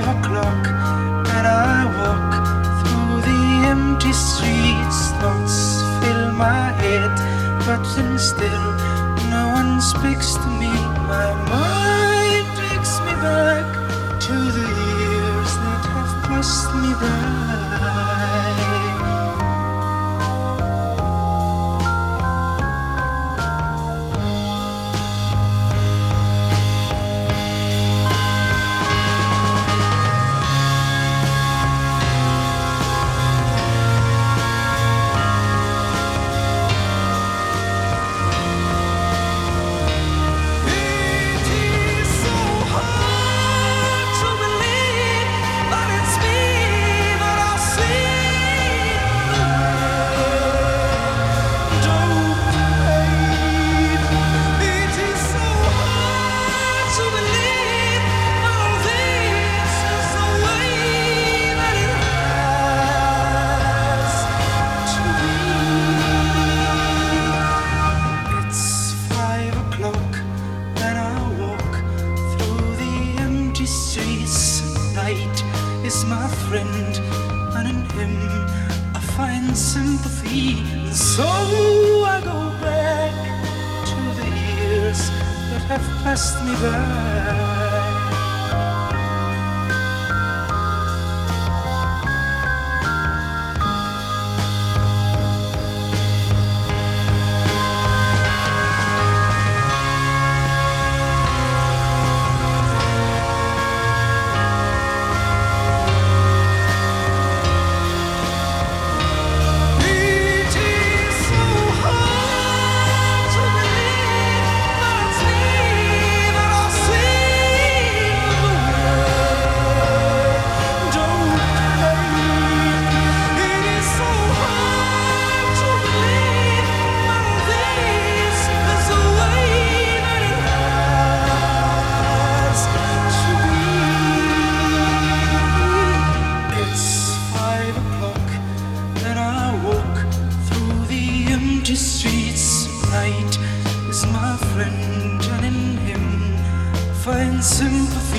five o'clock and I walk through the empty streets. Thoughts fill my head, but then still no one speaks to me. My mom. Is my friend, and in him I find sympathy. And so I go back to the years that have passed me by. My friend, and in him find sympathy.